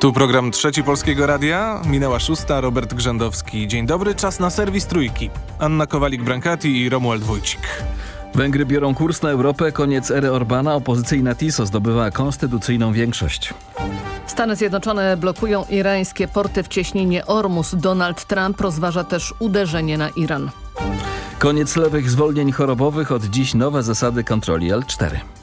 Tu program Trzeci Polskiego Radia. Minęła szósta, Robert Grzędowski. Dzień dobry, czas na serwis Trójki. Anna Kowalik-Brankati i Romuald Wójcik. Węgry biorą kurs na Europę, koniec ery Orbana, opozycyjna TISO zdobywa konstytucyjną większość. Stany Zjednoczone blokują irańskie porty w cieśninie Ormus. Donald Trump rozważa też uderzenie na Iran. Koniec lewych zwolnień chorobowych, od dziś nowe zasady kontroli L4.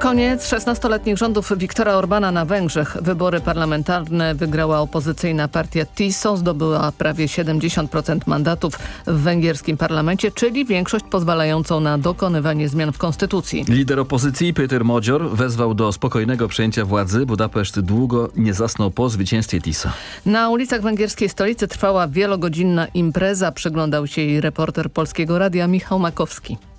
Koniec 16-letnich rządów Viktora Orbana na Węgrzech. Wybory parlamentarne wygrała opozycyjna partia TISO, zdobyła prawie 70% mandatów w węgierskim parlamencie, czyli większość pozwalającą na dokonywanie zmian w konstytucji. Lider opozycji Peter Modzior wezwał do spokojnego przejęcia władzy. Budapeszt długo nie zasnął po zwycięstwie TISO. Na ulicach węgierskiej stolicy trwała wielogodzinna impreza. Przyglądał się jej reporter Polskiego Radia Michał Makowski.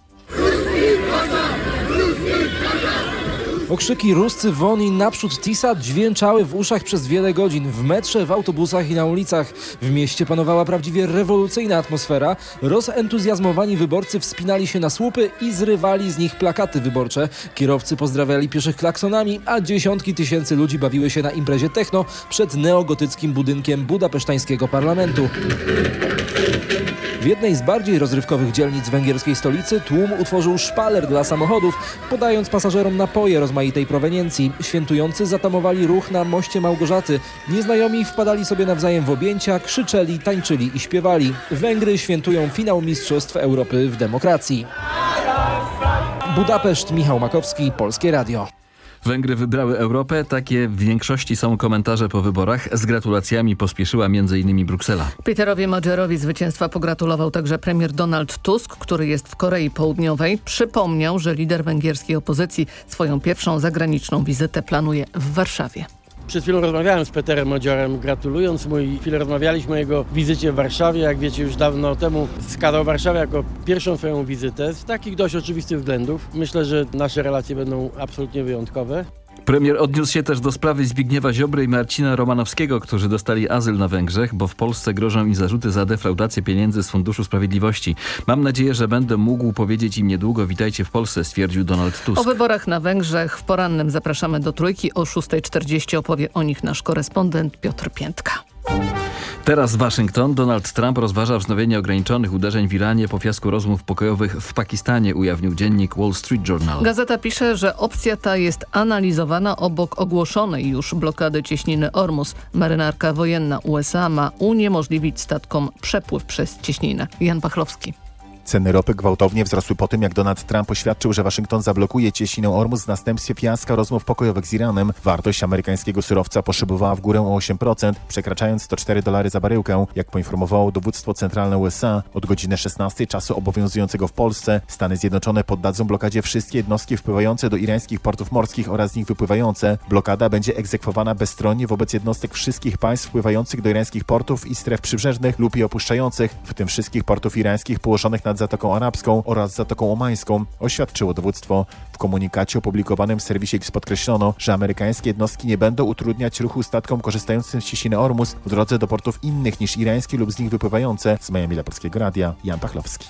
Okrzyki Ruscy won i naprzód Tisa dźwięczały w uszach przez wiele godzin. W metrze, w autobusach i na ulicach. W mieście panowała prawdziwie rewolucyjna atmosfera. Rozentuzjazmowani wyborcy wspinali się na słupy i zrywali z nich plakaty wyborcze. Kierowcy pozdrawiali pieszych klaksonami, a dziesiątki tysięcy ludzi bawiły się na imprezie techno przed neogotyckim budynkiem budapesztańskiego parlamentu. W jednej z bardziej rozrywkowych dzielnic węgierskiej stolicy tłum utworzył szpaler dla samochodów, podając pasażerom napoje rozmaitej proweniencji. Świętujący zatamowali ruch na moście Małgorzaty. Nieznajomi wpadali sobie nawzajem w objęcia, krzyczeli, tańczyli i śpiewali. Węgry świętują finał Mistrzostw Europy w demokracji. Budapeszt, Michał Makowski, Polskie Radio. Węgry wybrały Europę. Takie w większości są komentarze po wyborach. Z gratulacjami pospieszyła m.in. Bruksela. Peterowi Modgerowi zwycięstwa pogratulował także premier Donald Tusk, który jest w Korei Południowej. Przypomniał, że lider węgierskiej opozycji swoją pierwszą zagraniczną wizytę planuje w Warszawie. Przed chwilą rozmawiałem z Peterem Modziorem, gratulując mu i chwilę rozmawialiśmy o jego wizycie w Warszawie. Jak wiecie, już dawno temu wskazał Warszawę jako pierwszą swoją wizytę z takich dość oczywistych względów. Myślę, że nasze relacje będą absolutnie wyjątkowe. Premier odniósł się też do sprawy Zbigniewa Ziobry i Marcina Romanowskiego, którzy dostali azyl na Węgrzech, bo w Polsce grożą im zarzuty za defraudację pieniędzy z Funduszu Sprawiedliwości. Mam nadzieję, że będę mógł powiedzieć im niedługo witajcie w Polsce, stwierdził Donald Tusk. O wyborach na Węgrzech w porannym zapraszamy do Trójki. O 6.40 opowie o nich nasz korespondent Piotr Piętka. Teraz Waszyngton. Donald Trump rozważa wznowienie ograniczonych uderzeń w Iranie po fiasku rozmów pokojowych w Pakistanie, ujawnił dziennik Wall Street Journal. Gazeta pisze, że opcja ta jest analizowana obok ogłoszonej już blokady cieśniny Ormus. Marynarka wojenna USA ma uniemożliwić statkom przepływ przez cieśninę. Jan Pachlowski. Ceny ropy gwałtownie wzrosły po tym, jak Donald Trump oświadczył, że Waszyngton zablokuje cieśninę Ormus w następstwie fiaska rozmów pokojowych z Iranem. Wartość amerykańskiego surowca poszybowała w górę o 8%, przekraczając 104 dolary za baryłkę. Jak poinformowało dowództwo centralne USA, od godziny 16 czasu obowiązującego w Polsce Stany Zjednoczone poddadzą blokadzie wszystkie jednostki wpływające do irańskich portów morskich oraz z nich wypływające. Blokada będzie egzekwowana bezstronnie wobec jednostek wszystkich państw wpływających do irańskich portów i stref przybrzeżnych lub je opuszczających, w tym wszystkich portów irańskich położonych nad Zatoką Arabską oraz Zatoką Omańską, oświadczyło dowództwo. W komunikacie opublikowanym w serwisie X podkreślono, że amerykańskie jednostki nie będą utrudniać ruchu statkom korzystającym z cieśniny Ormus w drodze do portów innych niż irańskie lub z nich wypływające. Z Miami dla Polskiego Radia, Jan Pachlowski.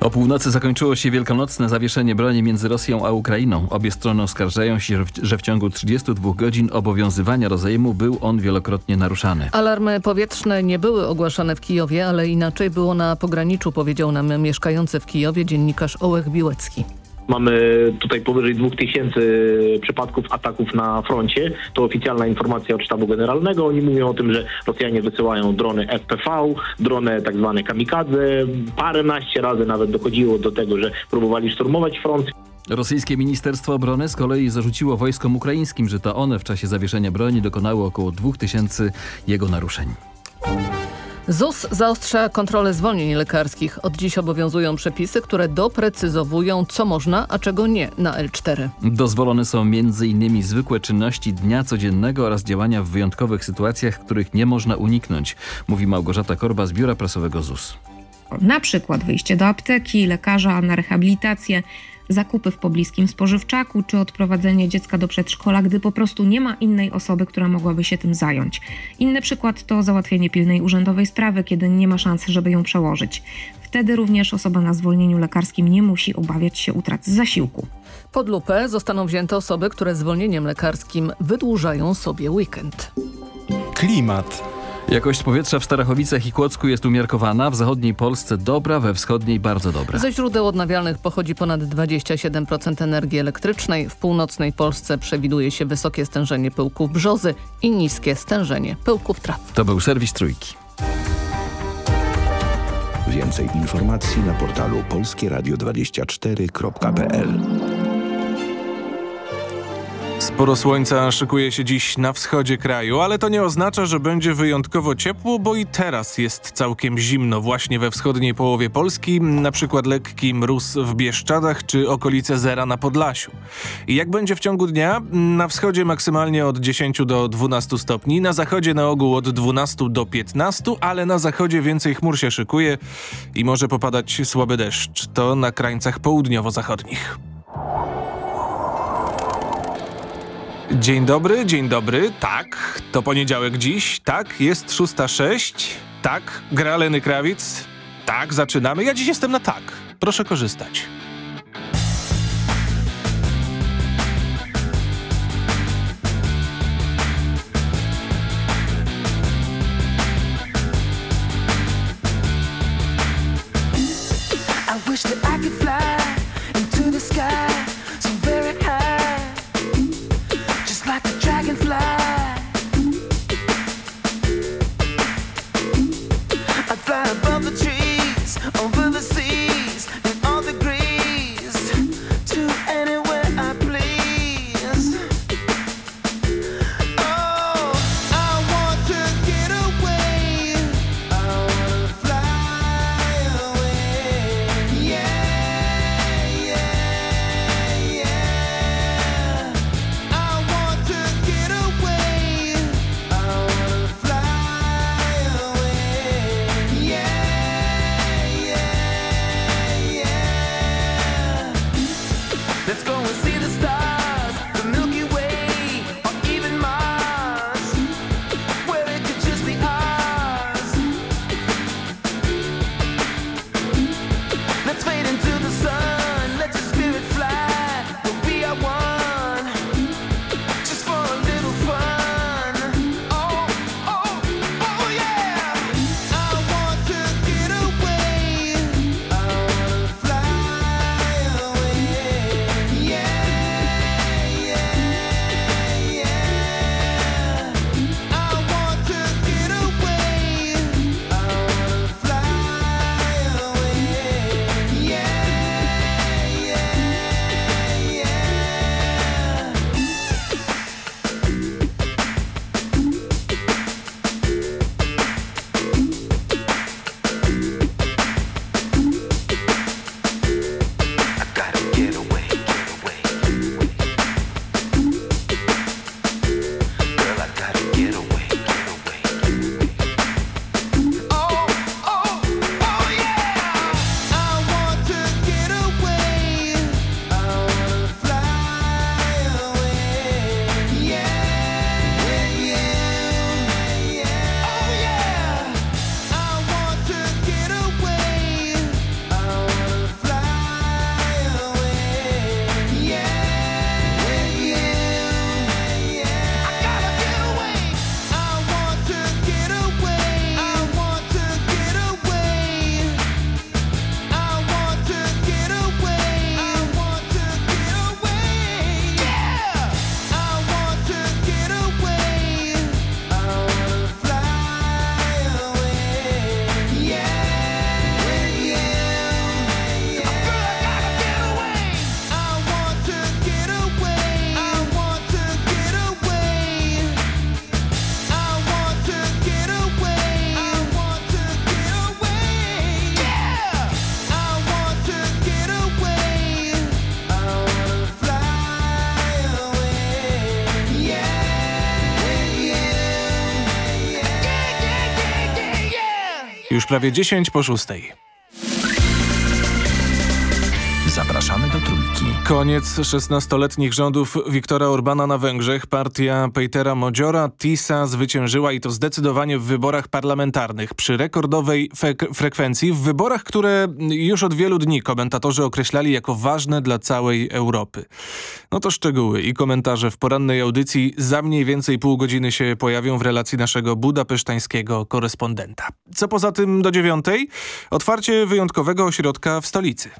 O północy zakończyło się wielkanocne zawieszenie broni między Rosją a Ukrainą. Obie strony oskarżają się, że w ciągu 32 godzin obowiązywania rozejmu był on wielokrotnie naruszany. Alarmy powietrzne nie były ogłaszane w Kijowie, ale inaczej było na pograniczu, powiedział nam mieszkający w Kijowie dziennikarz Ołech Biłecki. Mamy tutaj powyżej 2000 przypadków ataków na froncie. To oficjalna informacja od sztabu generalnego. Oni mówią o tym, że Rosjanie wysyłają drony FPV, drony tak zwane kamikadze. Paręnaście razy nawet dochodziło do tego, że próbowali szturmować front. Rosyjskie Ministerstwo Obrony z kolei zarzuciło wojskom ukraińskim, że to one w czasie zawieszenia broni dokonały około 2000 jego naruszeń. ZUS zaostrza kontrolę zwolnień lekarskich. Od dziś obowiązują przepisy, które doprecyzowują, co można, a czego nie na L4. Dozwolone są m.in. zwykłe czynności dnia codziennego oraz działania w wyjątkowych sytuacjach, których nie można uniknąć, mówi Małgorzata Korba z Biura Prasowego ZUS. Na przykład wyjście do apteki, lekarza na rehabilitację, zakupy w pobliskim spożywczaku czy odprowadzenie dziecka do przedszkola, gdy po prostu nie ma innej osoby, która mogłaby się tym zająć. Inny przykład to załatwienie pilnej urzędowej sprawy, kiedy nie ma szansy, żeby ją przełożyć. Wtedy również osoba na zwolnieniu lekarskim nie musi obawiać się utraty zasiłku. Pod lupę zostaną wzięte osoby, które zwolnieniem lekarskim wydłużają sobie weekend. Klimat. Jakość powietrza w Starachowicach i Kłodzku jest umiarkowana, w zachodniej Polsce dobra, we wschodniej bardzo dobra. Ze źródeł odnawialnych pochodzi ponad 27% energii elektrycznej. W północnej Polsce przewiduje się wysokie stężenie pyłków brzozy i niskie stężenie pyłków traw. To był serwis Trójki. Więcej informacji na portalu polskieradio24.pl Sporo słońca szykuje się dziś na wschodzie kraju, ale to nie oznacza, że będzie wyjątkowo ciepło, bo i teraz jest całkiem zimno właśnie we wschodniej połowie Polski, na przykład lekki mróz w Bieszczadach czy okolice zera na Podlasiu. I jak będzie w ciągu dnia? Na wschodzie maksymalnie od 10 do 12 stopni, na zachodzie na ogół od 12 do 15, ale na zachodzie więcej chmur się szykuje i może popadać słaby deszcz. To na krańcach południowo-zachodnich. Dzień dobry, dzień dobry. Tak, to poniedziałek dziś. Tak, jest 6.06. Tak, gra Leny Krawic. Tak, zaczynamy. Ja dziś jestem na tak. Proszę korzystać. prawie 10 po 6. Koniec 16-letnich rządów Viktora Orbana na Węgrzech. Partia Petera Modziora TISA zwyciężyła i to zdecydowanie w wyborach parlamentarnych przy rekordowej frekwencji, w wyborach, które już od wielu dni komentatorzy określali jako ważne dla całej Europy. No to szczegóły i komentarze w porannej audycji za mniej więcej pół godziny się pojawią w relacji naszego budapesztańskiego korespondenta. Co poza tym do dziewiątej? Otwarcie wyjątkowego ośrodka w stolicy.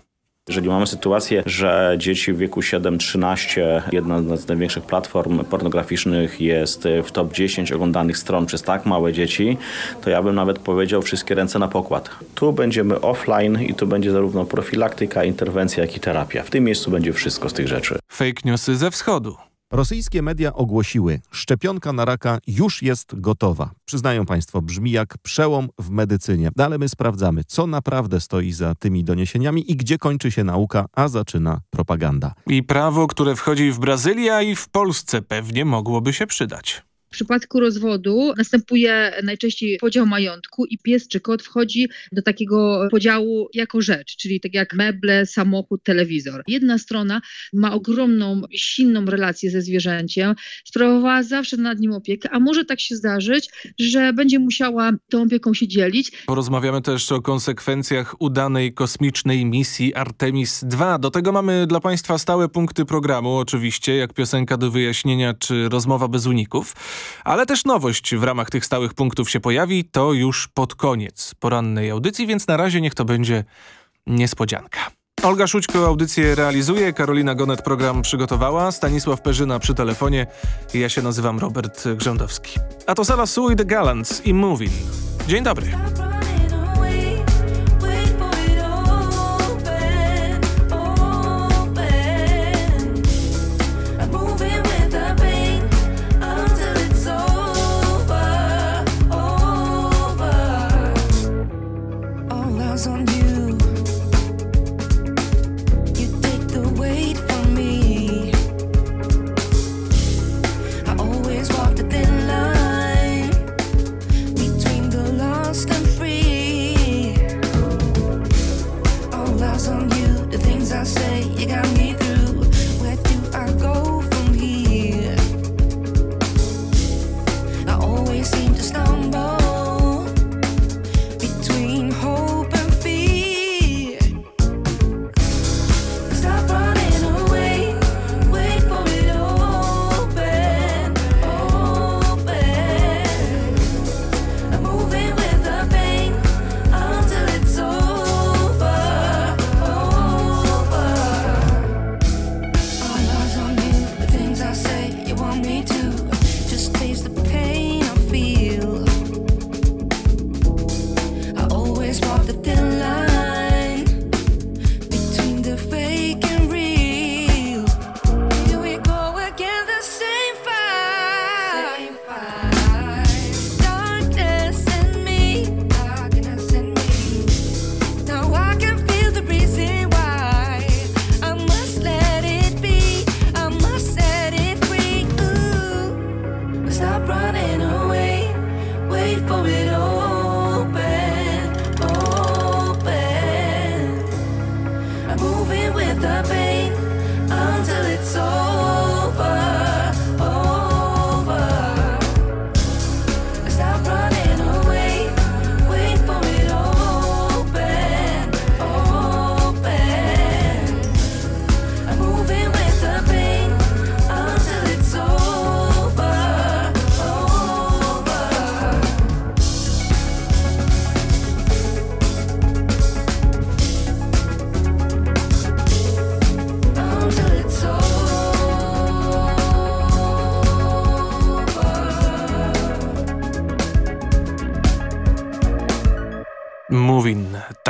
Jeżeli mamy sytuację, że dzieci w wieku 7-13, jedna z największych platform pornograficznych jest w top 10 oglądanych stron przez tak małe dzieci, to ja bym nawet powiedział wszystkie ręce na pokład. Tu będziemy offline i tu będzie zarówno profilaktyka, interwencja, jak i terapia. W tym miejscu będzie wszystko z tych rzeczy. Fake newsy ze wschodu. Rosyjskie media ogłosiły, szczepionka na raka już jest gotowa. Przyznają Państwo, brzmi jak przełom w medycynie. No ale my sprawdzamy, co naprawdę stoi za tymi doniesieniami i gdzie kończy się nauka, a zaczyna propaganda. I prawo, które wchodzi w Brazylii, a i w Polsce pewnie mogłoby się przydać. W przypadku rozwodu następuje najczęściej podział majątku i pies czy kot wchodzi do takiego podziału jako rzecz, czyli tak jak meble, samochód, telewizor. Jedna strona ma ogromną, silną relację ze zwierzęciem, sprawowała zawsze nad nim opiekę, a może tak się zdarzyć, że będzie musiała tą opieką się dzielić. Porozmawiamy też o konsekwencjach udanej kosmicznej misji Artemis II. Do tego mamy dla Państwa stałe punkty programu, oczywiście, jak piosenka do wyjaśnienia czy rozmowa bez uników. Ale też nowość w ramach tych stałych punktów się pojawi, to już pod koniec porannej audycji, więc na razie niech to będzie niespodzianka. Olga Szućko audycję realizuje, Karolina Gonet program przygotowała, Stanisław Perzyna przy telefonie, ja się nazywam Robert Grządowski. A to Sala Sue i The Gallants i Moving. Dzień dobry.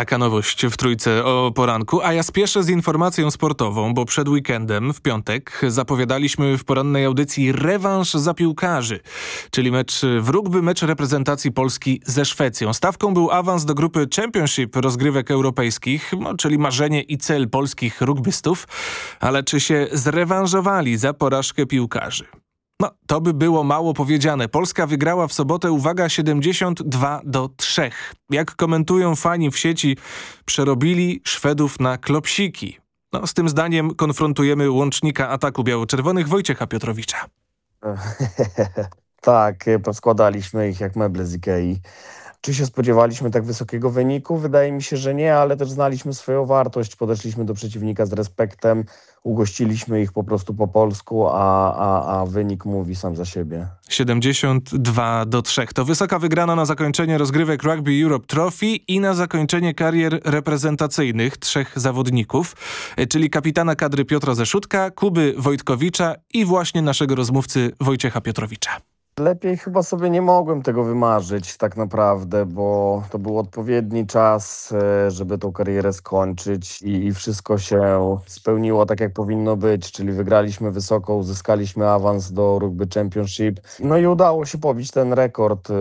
Taka nowość w trójce o poranku, a ja spieszę z informacją sportową, bo przed weekendem, w piątek, zapowiadaliśmy w porannej audycji rewanż za piłkarzy, czyli mecz w rugby, mecz reprezentacji Polski ze Szwecją. Stawką był awans do grupy Championship rozgrywek europejskich, no, czyli marzenie i cel polskich rugbystów, ale czy się zrewanżowali za porażkę piłkarzy? No, to by było mało powiedziane. Polska wygrała w sobotę, uwaga, 72 do 3. Jak komentują fani w sieci, przerobili Szwedów na klopsiki. No, z tym zdaniem konfrontujemy łącznika ataku biało-czerwonych Wojciecha Piotrowicza. tak, poskładaliśmy ich jak meble z Ikei. Czy się spodziewaliśmy tak wysokiego wyniku? Wydaje mi się, że nie, ale też znaliśmy swoją wartość, podeszliśmy do przeciwnika z respektem, ugościliśmy ich po prostu po polsku, a, a, a wynik mówi sam za siebie. 72 do 3. To wysoka wygrana na zakończenie rozgrywek Rugby Europe Trophy i na zakończenie karier reprezentacyjnych trzech zawodników, czyli kapitana kadry Piotra Zeszutka, Kuby Wojtkowicza i właśnie naszego rozmówcy Wojciecha Piotrowicza. Lepiej chyba sobie nie mogłem tego wymarzyć tak naprawdę, bo to był odpowiedni czas, e, żeby tą karierę skończyć i, i, wszystko się spełniło tak, jak powinno być, czyli wygraliśmy wysoko, uzyskaliśmy awans do Rugby Championship, no i udało się pobić ten rekord e,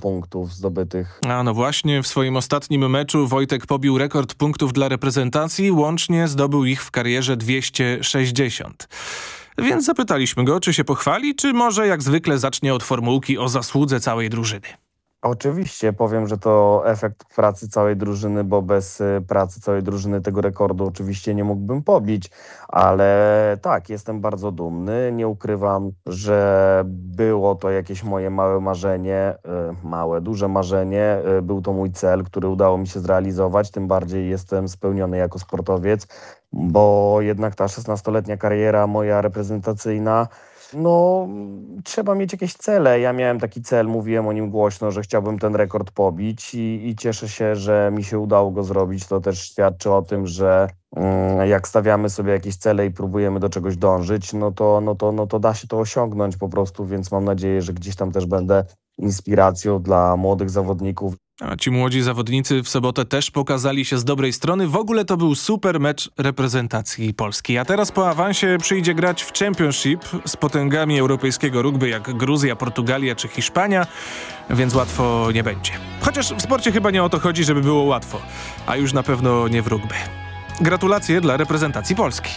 punktów zdobytych. A no właśnie, w swoim ostatnim meczu Wojtek pobił rekord punktów dla reprezentacji, łącznie zdobył ich w karierze 260. Więc zapytaliśmy go, czy się pochwali, czy może jak zwykle zacznie od formułki o zasłudze całej drużyny. Oczywiście, powiem, że to efekt pracy całej drużyny, bo bez y, pracy całej drużyny tego rekordu oczywiście nie mógłbym pobić, ale tak, jestem bardzo dumny. Nie ukrywam, że było to jakieś moje małe marzenie, y, małe, duże marzenie. Y, był to mój cel, który udało mi się zrealizować, tym bardziej jestem spełniony jako sportowiec, bo jednak ta 16-letnia kariera moja reprezentacyjna no, trzeba mieć jakieś cele. Ja miałem taki cel, mówiłem o nim głośno, że chciałbym ten rekord pobić i, i cieszę się, że mi się udało go zrobić. To też świadczy o tym, że mm, jak stawiamy sobie jakieś cele i próbujemy do czegoś dążyć, no to, no, to, no to da się to osiągnąć po prostu, więc mam nadzieję, że gdzieś tam też będę inspiracją dla młodych zawodników. A ci młodzi zawodnicy w sobotę też pokazali się z dobrej strony. W ogóle to był super mecz reprezentacji Polski. A teraz po awansie przyjdzie grać w Championship z potęgami europejskiego rugby jak Gruzja, Portugalia czy Hiszpania, więc łatwo nie będzie. Chociaż w sporcie chyba nie o to chodzi, żeby było łatwo, a już na pewno nie w rugby. Gratulacje dla reprezentacji Polski.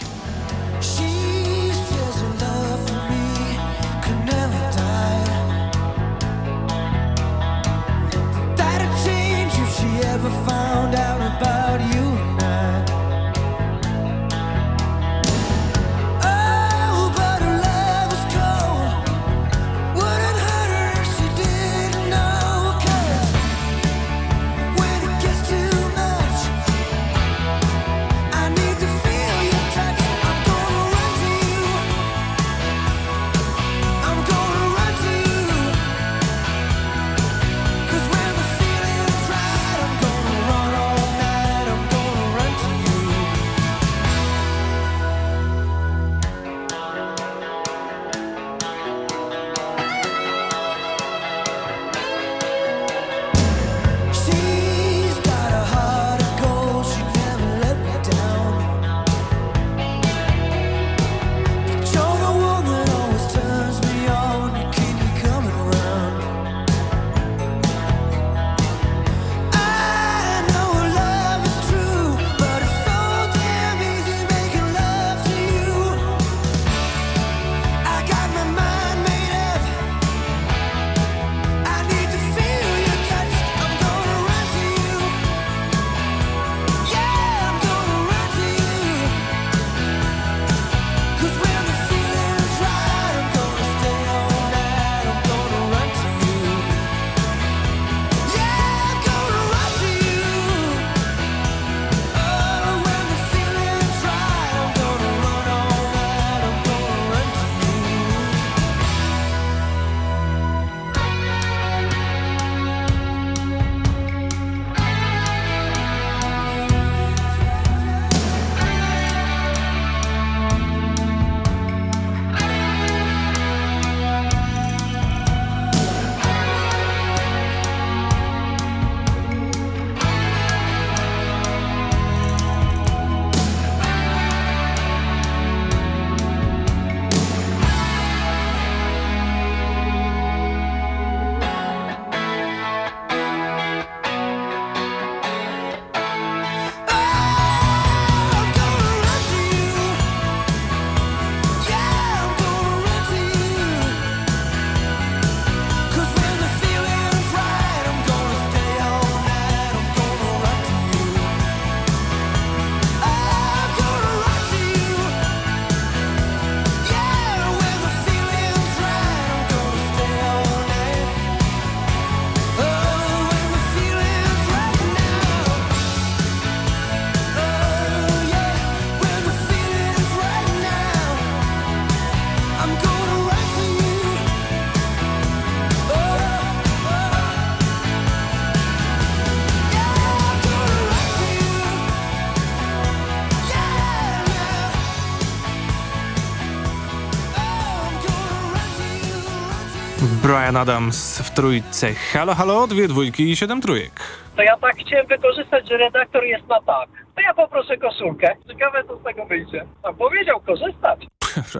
Brian Adams w trójce. Halo, halo, dwie dwójki i siedem trójek. To ja tak chciałem wykorzystać, że redaktor jest na tak. To ja poproszę koszulkę. Ciekawe, co z tego wyjdzie. A powiedział korzystać.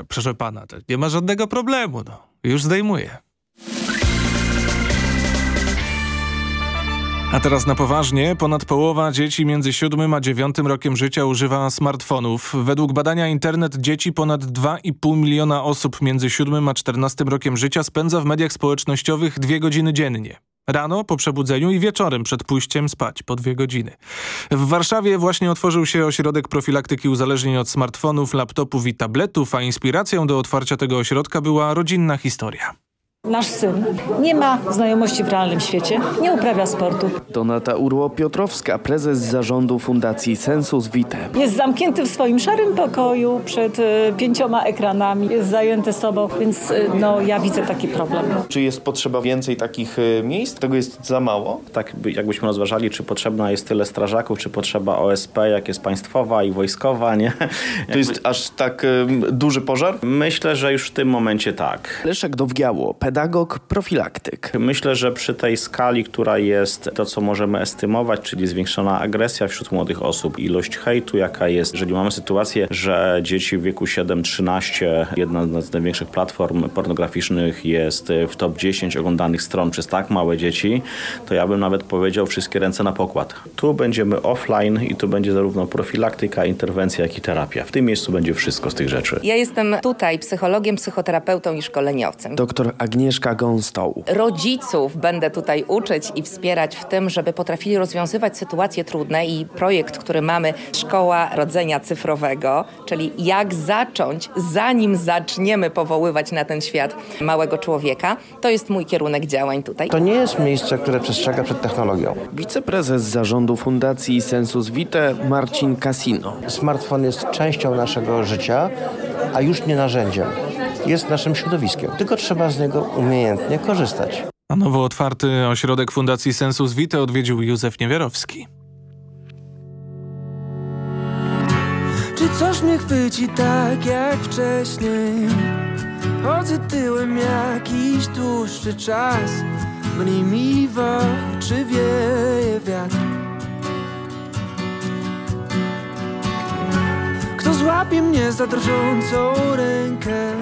Proszę pana, to nie ma żadnego problemu, no. Już zdejmuję. A teraz na poważnie, ponad połowa dzieci między 7 a 9 rokiem życia używa smartfonów. Według badania internet dzieci ponad 2,5 miliona osób między 7 a 14 rokiem życia spędza w mediach społecznościowych dwie godziny dziennie. Rano, po przebudzeniu i wieczorem przed pójściem spać po dwie godziny. W Warszawie właśnie otworzył się ośrodek profilaktyki uzależnień od smartfonów, laptopów i tabletów, a inspiracją do otwarcia tego ośrodka była rodzinna historia. Nasz syn nie ma znajomości w realnym świecie, nie uprawia sportu. Donata Urło-Piotrowska, prezes zarządu Fundacji Sensus Vitae. Jest zamknięty w swoim szarym pokoju przed y, pięcioma ekranami, jest zajęty sobą, więc y, no, ja widzę taki problem. Czy jest potrzeba więcej takich y, miejsc? Tego jest za mało? Tak by- jakbyśmy rozważali, czy potrzebna jest tyle strażaków, czy potrzeba OSP, jak jest państwowa i wojskowa, nie? To jest aż tak duży pożar? Myślę, że już w tym momencie tak. Leszek Dowgiało, pedagog, profilaktyk. Myślę, że przy tej skali, która jest to, co możemy estymować, czyli zwiększona agresja wśród młodych osób, ilość hejtu, jaka jest, jeżeli mamy sytuację, że dzieci w wieku 7-13, jedna z największych platform pornograficznych jest w top 10 oglądanych stron przez tak małe dzieci, to ja bym nawet powiedział wszystkie ręce na pokład. Tu będziemy offline i tu będzie zarówno profilaktyka, interwencja, jak i terapia. W tym miejscu będzie wszystko z tych rzeczy. Ja jestem tutaj psychologiem, psychoterapeutą i szkoleniowcem. Doktor Agnieszka Gąstoł. Rodziców będę tutaj uczyć i wspierać w tym, żeby potrafili rozwiązywać sytuacje trudne i projekt, który mamy, Szkoła Rodzenia Cyfrowego, czyli jak zacząć, zanim zaczniemy powoływać na ten świat małego człowieka, to jest mój kierunek działań tutaj. To nie jest miejsce, które przestrzega przed technologią. Wiceprezes zarządu Fundacji Sensus Vitae Marcin Casino. Smartfon jest częścią naszego życia, a już nie narzędziem. Jest naszym środowiskiem. Tylko trzeba z niego umiejętnie korzystać. A nowo otwarty ośrodek Fundacji Sensus Vitae odwiedził Józef Niewiarowski. Czy coś mnie chwyci tak jak wcześniej? Chodzę tyłem jakiś dłuższy czas Mniej mi w oczy wieje wiatr Kto złapie mnie za drżącą rękę?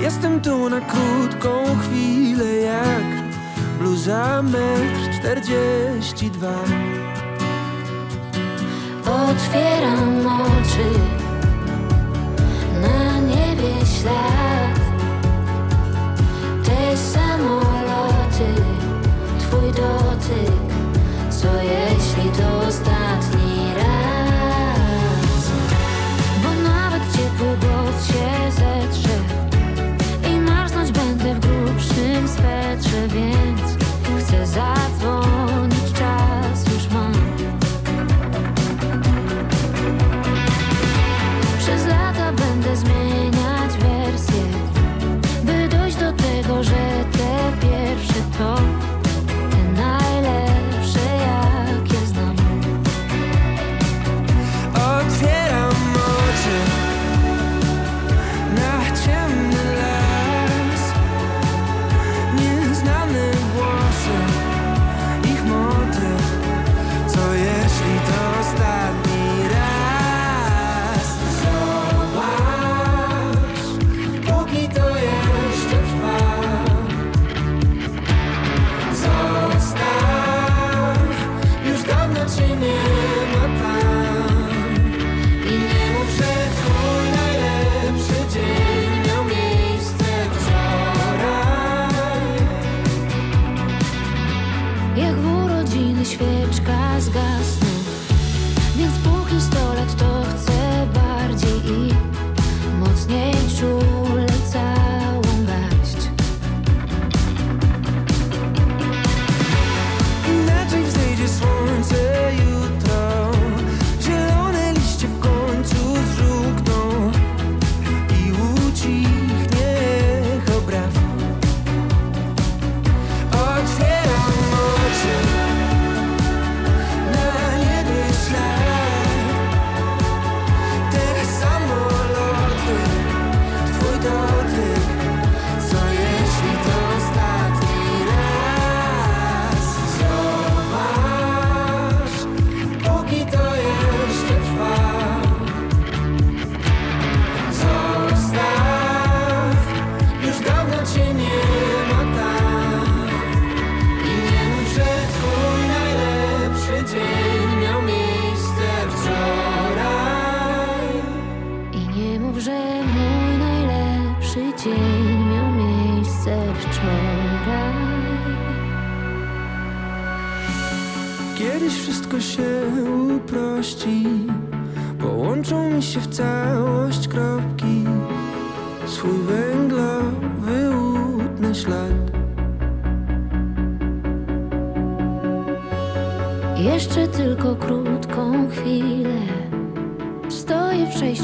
Jestem tu na krótką chwilę jak Bluza metr czterdzieści dwa. Otwieram oczy Na niebie ślad. Te samoloty Twój dotyk Co jeśli to ostatni swetrze Więc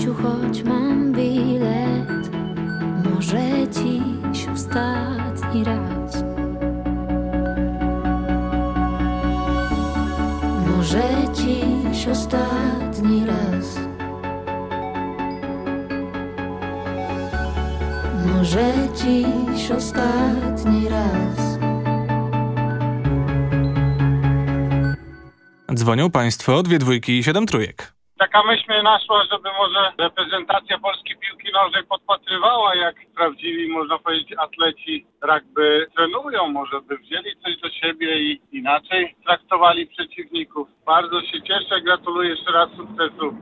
Przejściu, choć mam bilet Może dziś ostatni raz. Może dziś ostatni raz. Może dziś ostatni raz. Dzwonią Państwo, dwie dwójki i siedem trójek. Taka myśl naszła, żeby może reprezentacja Polski piłki nożnej podpatrywała, jak prawdziwi, można powiedzieć, atleci rugby trenują. Może by wzięli coś do siebie i inaczej traktowali przeciwników. Bardzo się cieszę, gratuluję jeszcze raz sukcesu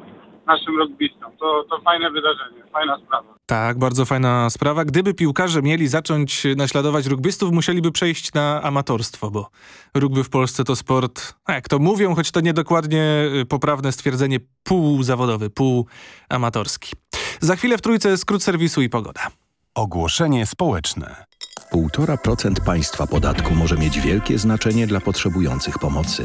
naszym rugbystom. To, to fajne wydarzenie, fajna sprawa. Tak, bardzo fajna sprawa. Gdyby piłkarze mieli zacząć naśladować rugbystów, musieliby przejść na amatorstwo, bo rugby w Polsce to sport, a jak to mówią, choć to niedokładnie y, poprawne stwierdzenie, półzawodowy, półamatorski. Za chwilę w trójce skrót serwisu i pogoda. Ogłoszenie społeczne. 1,5% państwa podatku może mieć wielkie znaczenie dla potrzebujących pomocy.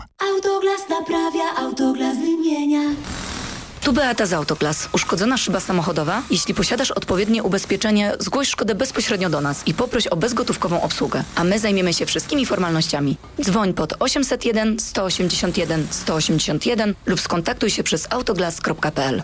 Autoglas naprawia, autoglas wymienia. Tu Beata z Autoglas. Uszkodzona szyba samochodowa? Jeśli posiadasz odpowiednie ubezpieczenie, zgłoś szkodę bezpośrednio do nas i poproś o bezgotówkową obsługę, a my zajmiemy się wszystkimi formalnościami. Dzwoń pod 801 181 181 lub skontaktuj się przez autoglas.pl.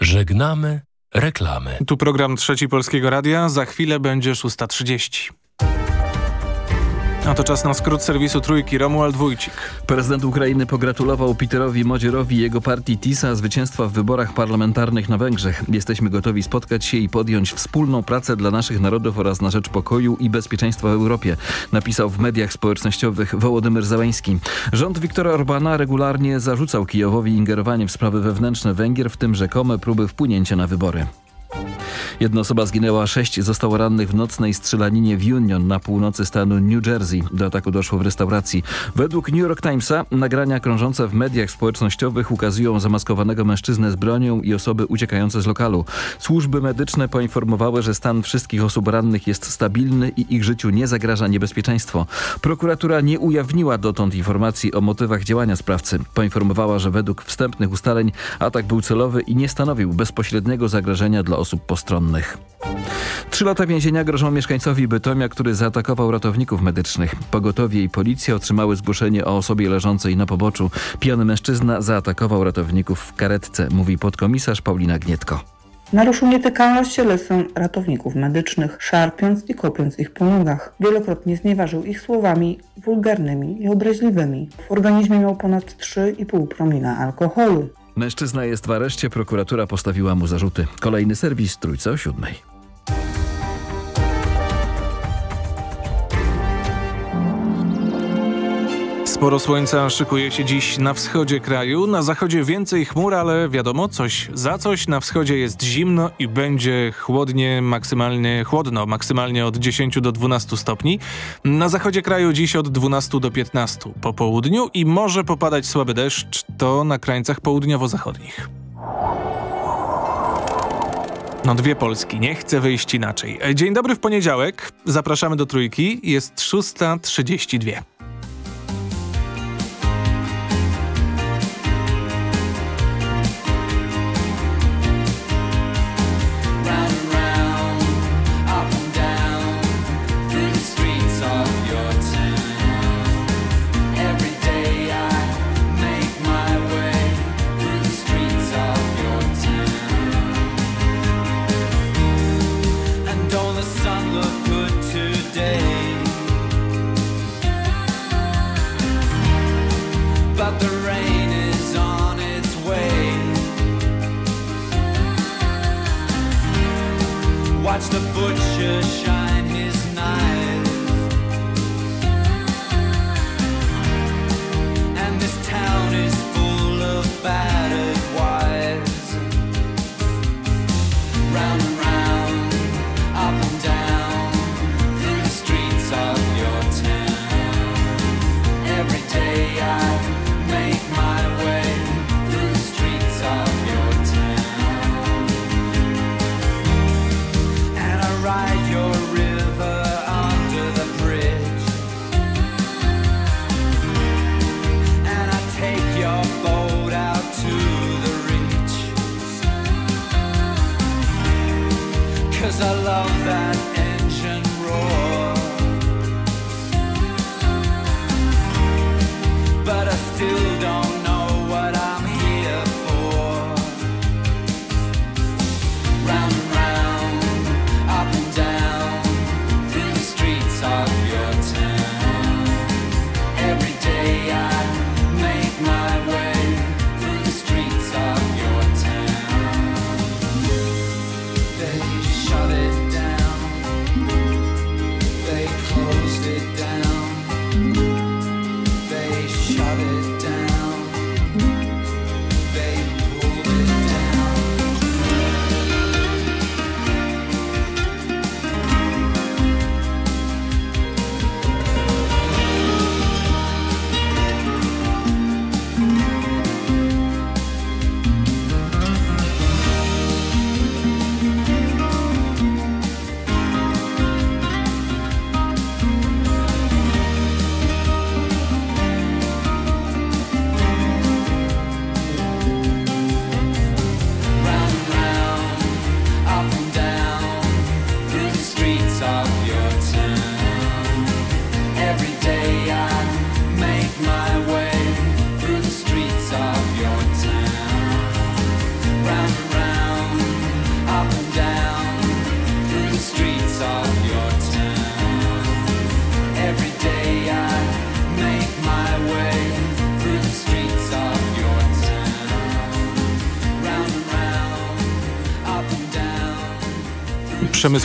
Żegnamy reklamy. Tu program Trzeci Polskiego Radia. Za chwilę będzie 6.30. A to czas na skrót serwisu Trójki. Romuald Wójcik. Prezydent Ukrainy pogratulował Peterowi Modzierowi i jego partii TISA zwycięstwa w wyborach parlamentarnych na Węgrzech. Jesteśmy gotowi spotkać się i podjąć wspólną pracę dla naszych narodów oraz na rzecz pokoju i bezpieczeństwa w Europie, napisał w mediach społecznościowych Wołodymyr Załęski. Rząd Viktora Orbana regularnie zarzucał Kijowowi ingerowanie w sprawy wewnętrzne Węgier, w tym rzekome próby wpłynięcia na wybory. Jedna osoba zginęła, sześć zostało rannych w nocnej strzelaninie w Union na północy stanu New Jersey. Do ataku doszło w restauracji. Według New York Timesa nagrania krążące w mediach społecznościowych ukazują zamaskowanego mężczyznę z bronią i osoby uciekające z lokalu. Służby medyczne poinformowały, że stan wszystkich osób rannych jest stabilny i ich życiu nie zagraża niebezpieczeństwo. Prokuratura nie ujawniła dotąd informacji o motywach działania sprawcy. Poinformowała, że według wstępnych ustaleń atak był celowy i nie stanowił bezpośredniego zagrożenia dla osób postronnych. Trzy lata więzienia grożą mieszkańcowi Bytomia, który zaatakował ratowników medycznych. Pogotowie i policja otrzymały zgłoszenie o osobie leżącej na poboczu. Pijany mężczyzna zaatakował ratowników w karetce, mówi podkomisarz Paulina Gnietko. Naruszył nietykalność cielesną ratowników medycznych, szarpiąc i kopiąc ich po nogach. Wielokrotnie znieważył ich słowami wulgarnymi i obraźliwymi. W organizmie miał ponad 3,5 promila alkoholu. Mężczyzna jest w areszcie, prokuratura postawiła mu zarzuty. Kolejny serwis Trójce o siódmej. Sporo słońca szykuje się dziś na wschodzie kraju, na zachodzie więcej chmur, ale wiadomo, coś za coś. Na wschodzie jest zimno i będzie chłodnie, maksymalnie chłodno, maksymalnie od 10 do 12 stopni. Na zachodzie kraju dziś od 12 do 15 po południu i może popadać słaby deszcz, to na krańcach południowo-zachodnich. No dwie Polski, nie chcę wyjść inaczej. Dzień dobry w poniedziałek, zapraszamy do Trójki, jest 6.32.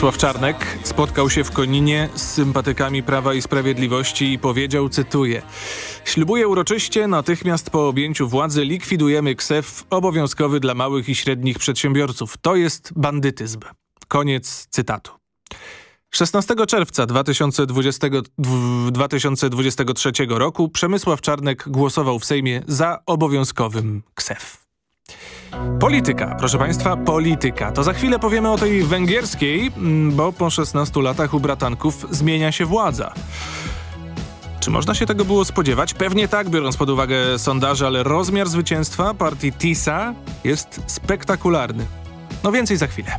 Przemysław Czarnek spotkał się w Koninie z sympatykami Prawa i Sprawiedliwości i powiedział, cytuję Ślubuję uroczyście, natychmiast po objęciu władzy likwidujemy KSEF obowiązkowy dla małych i średnich przedsiębiorców. To jest bandytyzm. Koniec cytatu. 16 czerwca 2020, dw- 2023 roku Przemysław Czarnek głosował w Sejmie za obowiązkowym KSEF. Polityka, proszę Państwa, polityka. To za chwilę powiemy o tej węgierskiej, mm, bo po 16 latach u bratanków zmienia się władza. Czy można się tego było spodziewać? Pewnie tak, biorąc pod uwagę sondaże, ale rozmiar zwycięstwa partii TISA jest spektakularny. No więcej za chwilę.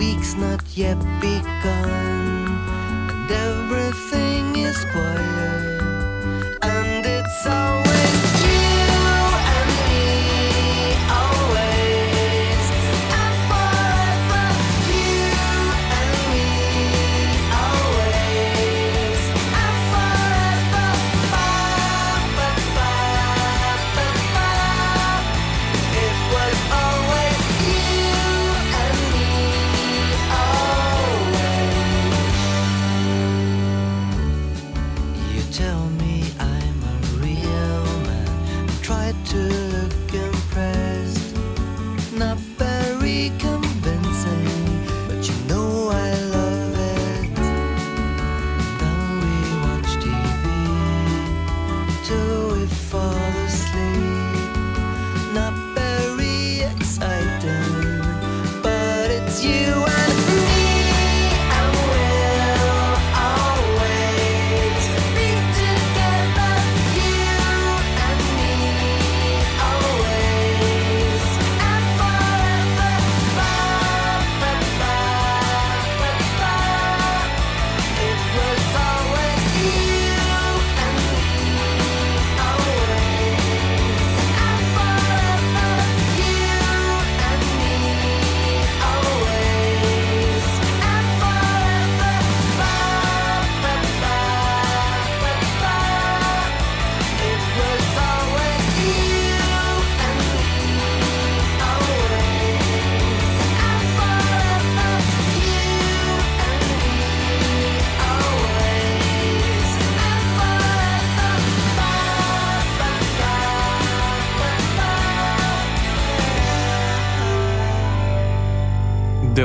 Week's not yet begun, and everything is quiet,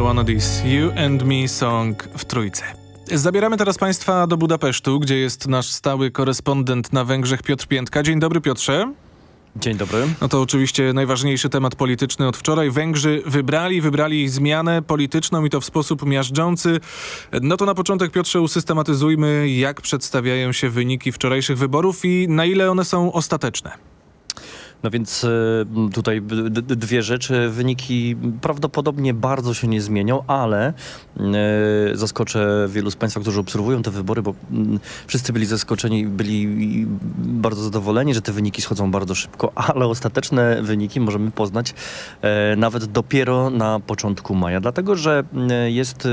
Of This You and Me Song w Trójce. Zabieramy teraz Państwa do Budapesztu, gdzie jest nasz stały korespondent na Węgrzech Piotr Piętka. Dzień dobry Piotrze. Dzień dobry. No to oczywiście najważniejszy temat polityczny od wczoraj. Węgrzy wybrali, wybrali zmianę polityczną i to w sposób miażdżący. No to na początek Piotrze usystematyzujmy, jak przedstawiają się wyniki wczorajszych wyborów i na ile one są ostateczne. No więc e, tutaj dwie rzeczy. Wyniki prawdopodobnie bardzo się nie zmienią, ale e, zaskoczę wielu z Państwa, którzy obserwują te wybory, bo wszyscy byli zaskoczeni, byli bardzo zadowoleni, że te wyniki schodzą bardzo szybko, ale ostateczne wyniki możemy poznać e, nawet dopiero na początku maja, dlatego że jest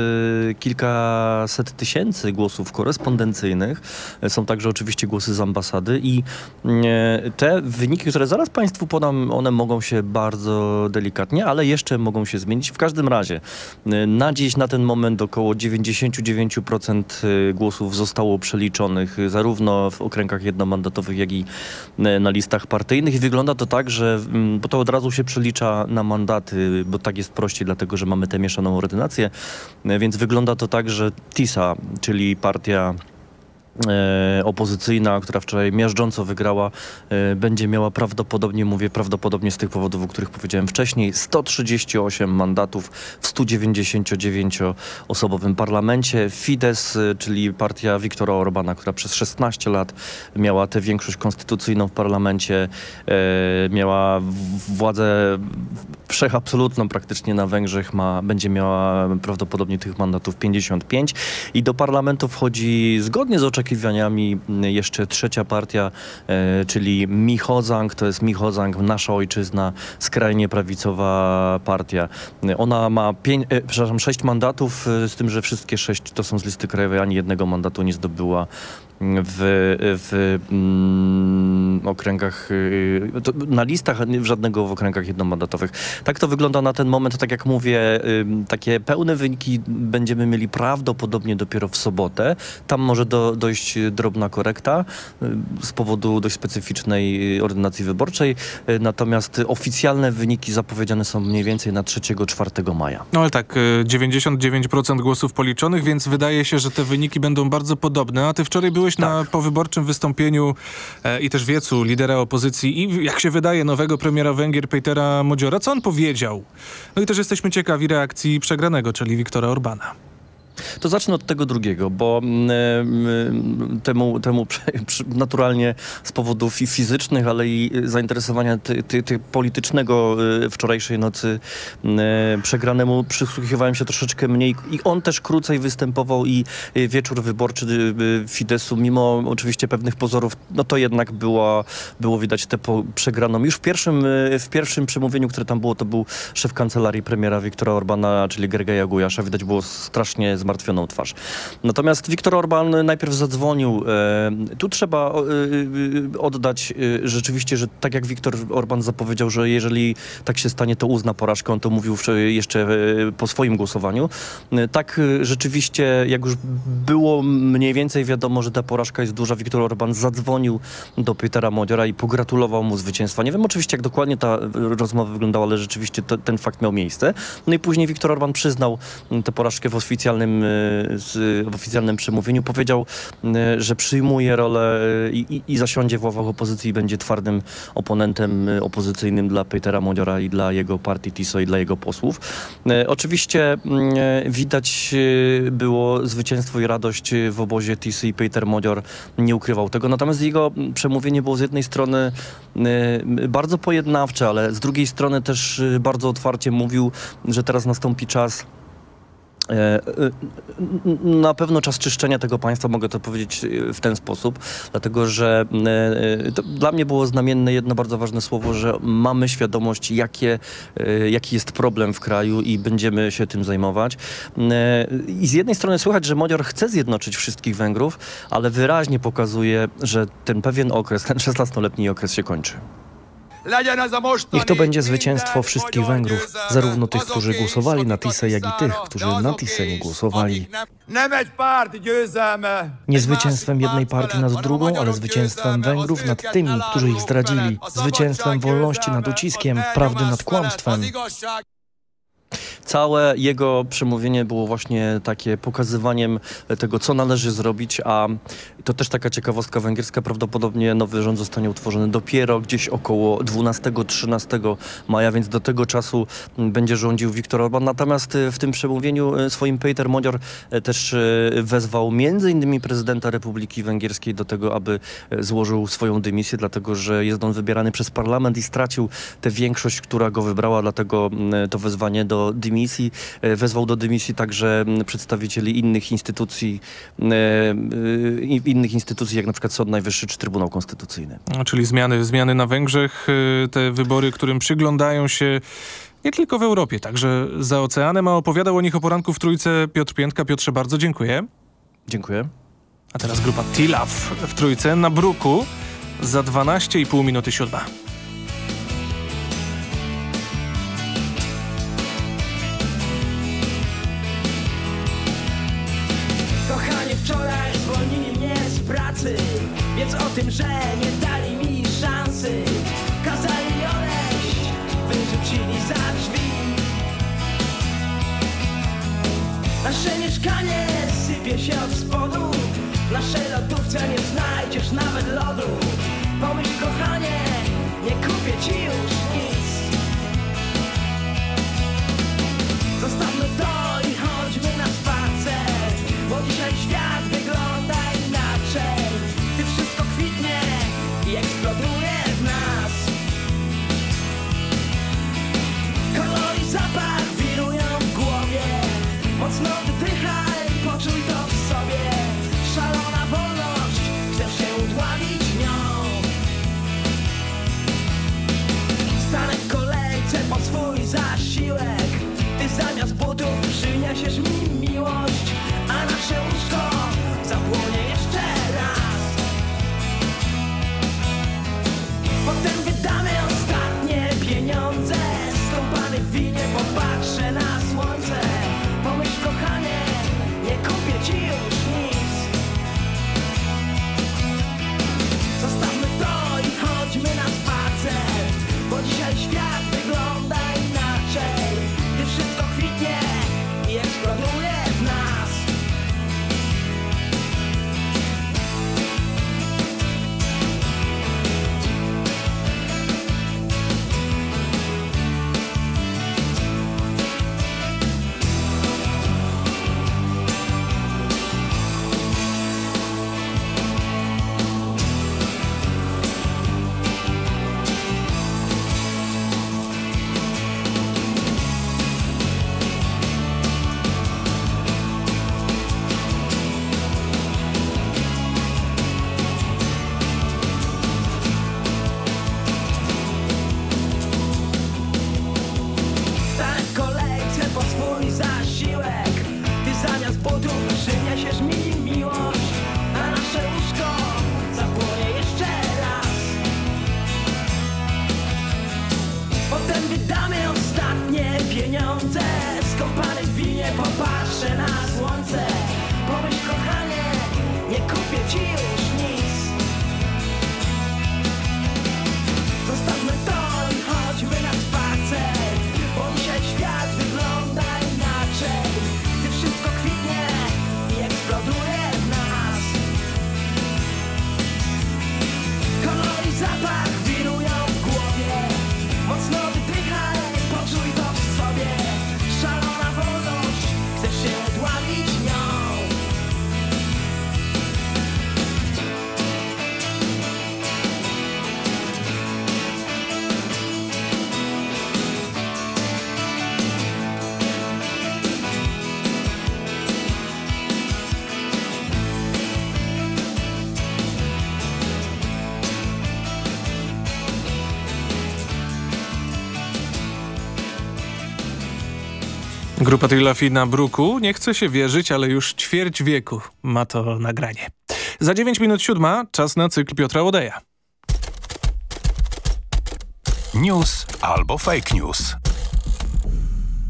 kilkaset tysięcy głosów korespondencyjnych. Są także oczywiście głosy z ambasady i te wyniki, które zaraz Państwu podam, one mogą się bardzo delikatnie, ale jeszcze mogą się zmienić. W każdym razie y, na dziś, na ten moment około 99% y, głosów zostało przeliczonych y, zarówno w okręgach jednomandatowych, jak i na listach partyjnych wygląda to tak, że mm, bo to od razu się przelicza na mandaty, bo tak jest prościej, dlatego że mamy tę mieszaną ordynację, więc wygląda to tak, że TISA, czyli partia opozycyjna, która wczoraj miażdżąco wygrała, e, będzie miała prawdopodobnie, mówię prawdopodobnie z tych powodów, o których powiedziałem wcześniej, 138 mandatów w 199-osobowym parlamencie. Fidesz, e, czyli partia Viktora Orbana, która przez 16 lat miała tę większość konstytucyjną w parlamencie, e, miała władzę wszechabsolutną praktycznie na Węgrzech, ma, będzie miała prawdopodobnie tych mandatów 55 i do parlamentu wchodzi zgodnie z oczekiwaniami jeszcze trzecia partia, e, czyli Michozang, to jest Michozang, nasza ojczyzna, skrajnie prawicowa partia. Ona ma pięć, e, przepraszam, sześć mandatów, e, z tym, że wszystkie sześć to są z listy krajowej, ani jednego mandatu nie zdobyła w, w mm, okręgach, y, na listach, żadnego w okręgach jednomandatowych. Tak to wygląda na ten moment, tak jak mówię, takie pełne wyniki będziemy mieli prawdopodobnie dopiero w sobotę. Tam może do, dojść drobna korekta y, z powodu dość specyficznej y, ordynacji wyborczej, natomiast oficjalne wyniki zapowiedziane są mniej więcej na 3-4 maja. No ale tak, y, 99% głosów policzonych, więc wydaje się, że te wyniki będą bardzo podobne. A ty wczoraj byłeś na powyborczym wystąpieniu e, i też wiecu lidera opozycji i jak się wydaje nowego premiera Węgier Petera Modziora. Co on powiedział? No i też jesteśmy ciekawi reakcji przegranego, czyli Viktora Orbana. To zacznę od tego drugiego, bo mm, mm, temu, temu naturalnie z powodów i fizycznych, ale i zainteresowania ty, ty, ty politycznego y, wczorajszej nocy y, przegranemu przysłuchiwałem się troszeczkę mniej i on też krócej występował i y, wieczór wyborczy Fidesu, mimo oczywiście pewnych pozorów, no to jednak było, było widać tę przegraną. Już w pierwszym, w pierwszym przemówieniu, które tam było, to był szef kancelarii premiera Viktora Orbana, czyli Gergeja Gujasza. Widać było strasznie zmartwioną twarz. Natomiast Viktor Orban najpierw zadzwonił. E, tu trzeba e, e, oddać rzeczywiście, że tak jak Viktor Orban zapowiedział, że jeżeli tak się stanie, to uzna porażkę. On to mówił jeszcze po swoim głosowaniu. Tak rzeczywiście, jak już było mniej więcej wiadomo, że ta porażka jest duża, Viktor Orban zadzwonił do Petera Modziora i pogratulował mu zwycięstwa. Nie wiem oczywiście, jak dokładnie ta rozmowa wyglądała, ale rzeczywiście to, ten fakt miał miejsce. No i później Viktor Orban przyznał tę porażkę w oficjalnym, z, w oficjalnym przemówieniu. Powiedział, m, że przyjmuje rolę e, i, i, zasiądzie w ławach opozycji i będzie twardym oponentem e, opozycyjnym dla Petera Modziora i dla jego partii TISO i dla jego posłów. E, Oczywiście m, e, widać e, było zwycięstwo i radość e, w obozie TISO i Peter Modzior nie ukrywał tego. Natomiast jego m, przemówienie było z jednej strony e, bardzo pojednawcze, ale z drugiej strony też e, bardzo otwarcie mówił, że teraz nastąpi czas E, e, Na pewno czas czyszczenia tego państwa, mogę to powiedzieć e, w ten sposób, dlatego że e, e, dla mnie było znamienne jedno bardzo ważne słowo, że mamy świadomość, jakie, e, jaki jest problem w kraju i będziemy się tym zajmować. E, I z jednej strony słychać, że Modior chce zjednoczyć wszystkich Węgrów, ale wyraźnie pokazuje, że ten pewien okres, ten 16-letni okres się kończy. Niech to będzie zwycięstwo wszystkich Węgrów, zarówno tych, którzy głosowali na TISę, jak i tych, którzy na TISę nie głosowali. Nie zwycięstwem jednej partii nad drugą, ale zwycięstwem Węgrów nad tymi, którzy ich zdradzili. Zwycięstwem wolności nad uciskiem, prawdy nad kłamstwem. Całe jego przemówienie było właśnie takie pokazywaniem tego, co należy zrobić, a to też taka ciekawostka węgierska, prawdopodobnie nowy rząd zostanie utworzony dopiero gdzieś około 12-13 maja, więc do tego czasu m, będzie rządził Viktor Orban. Natomiast e, w tym przemówieniu e, swoim Peter Modzior e, też e, wezwał między innymi prezydenta Republiki Węgierskiej do tego, aby e, złożył swoją dymisję, dlatego że jest on wybierany przez parlament i stracił tę większość, która go wybrała, dlatego m, to wezwanie do dymisji. E, Wezwał do dymisji także m, przedstawicieli innych instytucji, e, e, innych instytucji, jak na przykład Sąd Najwyższy czy Trybunał Konstytucyjny. No, czyli zmiany, zmiany na Węgrzech, y, te wybory, którym przyglądają się nie tylko w Europie, także za oceanem, a opowiadał o nich o poranku w Trójce Piotr Piętka. Piotrze, bardzo dziękuję. Dziękuję. A teraz grupa Tilaf w Trójce na Bruku za 12,5 minuty siódma. chills Grupa Trilafi na bruku. Nie chce się wierzyć, ale już ćwierć wieku ma to nagranie. Za 9 minut siódma, czas na cykl Piotra Łodeja. News albo fake news.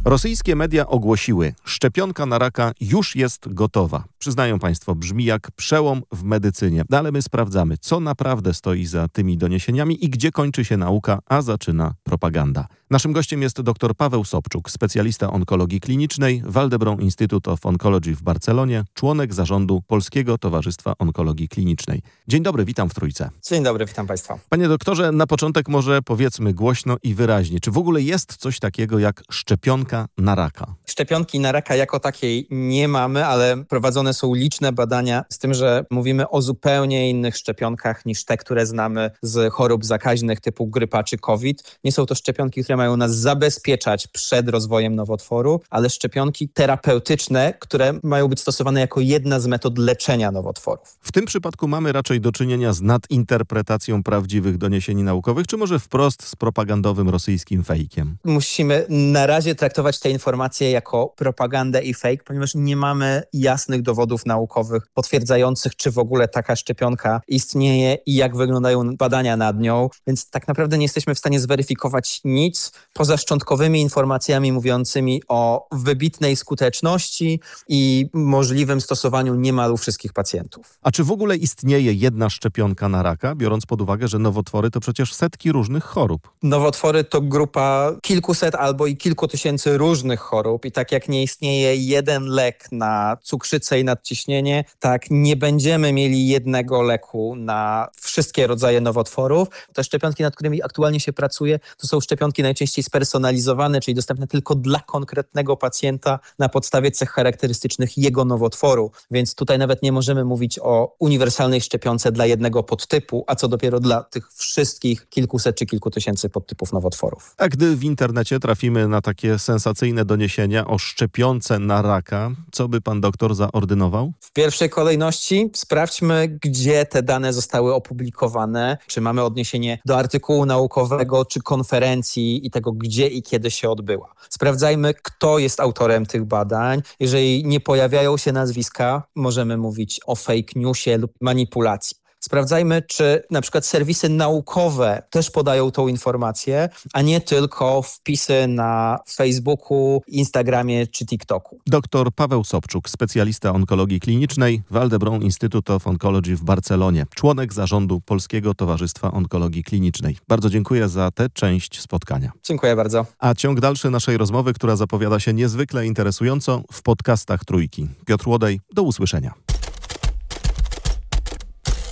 Rosyjskie media ogłosiły, szczepionka na raka już jest gotowa. Przyznają Państwo, brzmi jak przełom w medycynie. No ale my sprawdzamy, co naprawdę stoi za tymi doniesieniami i gdzie kończy się nauka, a zaczyna propaganda. Naszym gościem jest dr Paweł Sobczuk, specjalista onkologii klinicznej, Waldebron Institute of Oncology w Barcelonie, członek zarządu Polskiego Towarzystwa Onkologii Klinicznej. Dzień dobry, witam w Trójce. Dzień dobry, witam Państwa. Panie doktorze, na początek może powiedzmy głośno i wyraźnie, czy w ogóle jest coś takiego jak szczepionka na raka? Szczepionki na raka jako takiej nie mamy, ale prowadzone są liczne badania z tym, że mówimy o zupełnie innych szczepionkach niż te, które znamy z chorób zakaźnych typu grypa czy COVID. Nie są to szczepionki, które mają nas zabezpieczać przed rozwojem nowotworu, ale szczepionki terapeutyczne, które mają być stosowane jako jedna z metod leczenia nowotworów. W tym przypadku mamy raczej do czynienia z nadinterpretacją prawdziwych doniesień naukowych, czy może wprost z propagandowym rosyjskim fejkiem? Musimy na razie traktować te informacje jako propagandę i fake, ponieważ nie mamy jasnych dowodów naukowych potwierdzających, czy w ogóle taka szczepionka istnieje i jak wyglądają badania nad nią, więc tak naprawdę nie jesteśmy w stanie zweryfikować nic poza szczątkowymi informacjami mówiącymi o wybitnej skuteczności i możliwym stosowaniu niemal u wszystkich pacjentów. A czy w ogóle istnieje jedna szczepionka na raka, biorąc pod uwagę, że nowotwory to przecież setki różnych chorób? Nowotwory to grupa kilkuset albo i kilku tysięcy różnych chorób i tak jak nie istnieje jeden lek na cukrzycę i nadciśnienie, tak nie będziemy mieli jednego leku na wszystkie rodzaje nowotworów. Te szczepionki, nad którymi aktualnie się pracuje, to są szczepionki najczęściej spersonalizowane, czyli dostępne tylko dla konkretnego pacjenta na podstawie cech charakterystycznych jego nowotworu. Więc tutaj nawet nie możemy mówić o uniwersalnej szczepionce dla jednego podtypu, a co dopiero dla tych wszystkich kilkuset czy kilku tysięcy podtypów nowotworów. A gdy w internecie trafimy na takie sensacyjne doniesienia o szczepionce na raka, co by pan doktor zaordynował? W pierwszej kolejności sprawdźmy, gdzie te dane zostały opublikowane, czy mamy odniesienie do artykułu naukowego, czy konferencji i tego, gdzie i kiedy się odbyła. Sprawdzajmy, kto jest autorem tych badań. Jeżeli nie pojawiają się nazwiska, możemy mówić o fake newsie lub manipulacji. Sprawdzajmy, czy na przykład serwisy naukowe też podają tą informację, a nie tylko wpisy na Facebooku, Instagramie czy TikToku. Dr Paweł Sobczuk, specjalista onkologii klinicznej, Waldebron Institute of Oncology w Barcelonie, członek zarządu Polskiego Towarzystwa Onkologii Klinicznej. Bardzo dziękuję za tę część spotkania. Dziękuję bardzo. A ciąg dalszy naszej rozmowy, która zapowiada się niezwykle interesująco w podcastach Trójki. Piotr Łodej, do usłyszenia.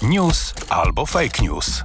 News albo fake news.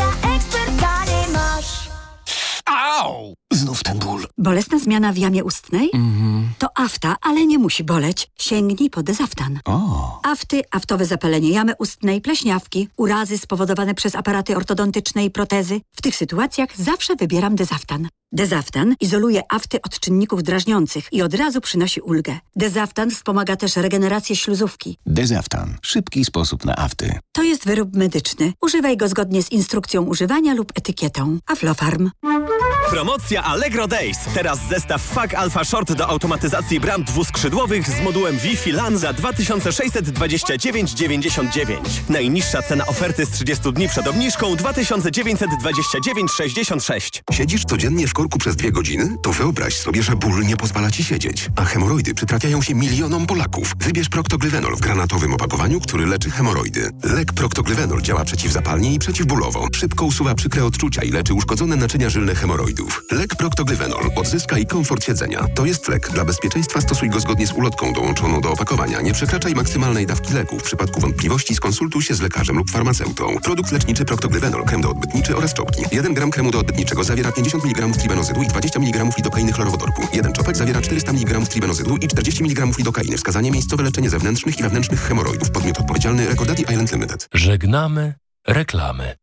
Au! Znów ten ból. Bolesna zmiana w jamie ustnej? To afta, ale nie musi boleć. Sięgnij po dezaftan. O. Afty, aftowe zapalenie jamy ustnej, pleśniawki, urazy spowodowane przez aparaty ortodontyczne i protezy. W tych sytuacjach zawsze wybieram dezaftan. Dezaftan izoluje afty od czynników drażniących i od razu przynosi ulgę. Dezaftan wspomaga też regenerację śluzówki. Dezaftan. Szybki sposób na afty. To jest wyrób medyczny. Używaj go zgodnie z instrukcją używania lub etykietą. Aflofarm. Promocja Allegro Days. Teraz zestaw FAG Alpha Short do automatyzacji bram dwuskrzydłowych z modułem Wi-Fi LAN za 2629,99. Najniższa cena oferty z 30 dni przed obniżką 2929,66. Siedzisz codziennie w korku przez dwie godziny? To wyobraź sobie, że ból nie pozwala ci siedzieć. A hemoroidy przytrafiają się milionom Polaków. Wybierz Proctoglyvenol w granatowym opakowaniu, który leczy hemoroidy. Lek Proctoglyvenol działa przeciwzapalnie i przeciwbólowo. Szybko usuwa przykre odczucia i leczy uszkodzone naczynia żylne hemoroidów. Lek Proctoglyvenol odzyskaj komfort siedzenia. To jest lek. Dla bezpieczeństwa stosuj go zgodnie z ulotką dołączoną do opakowania. Nie przekraczaj maksymalnej dawki leku. W przypadku wątpliwości skonsultuj się z lekarzem lub farmaceutą. Produkt leczniczy Proctoglyvenol, krem doodbytniczy oraz czopki. 1 gram kremu doodbytniczego zawiera 50 mg tribenozydu i 20 mg lidokainy chlorowodorku. Jeden czopek zawiera 400 mg tribenozydu i 40 mg lidokainy. Wskazanie miejscowe leczenie zewnętrznych i wewnętrznych hemoroidów. Podmiot odpowiedzialny Recordati Island Limited. Żegnamy reklamy.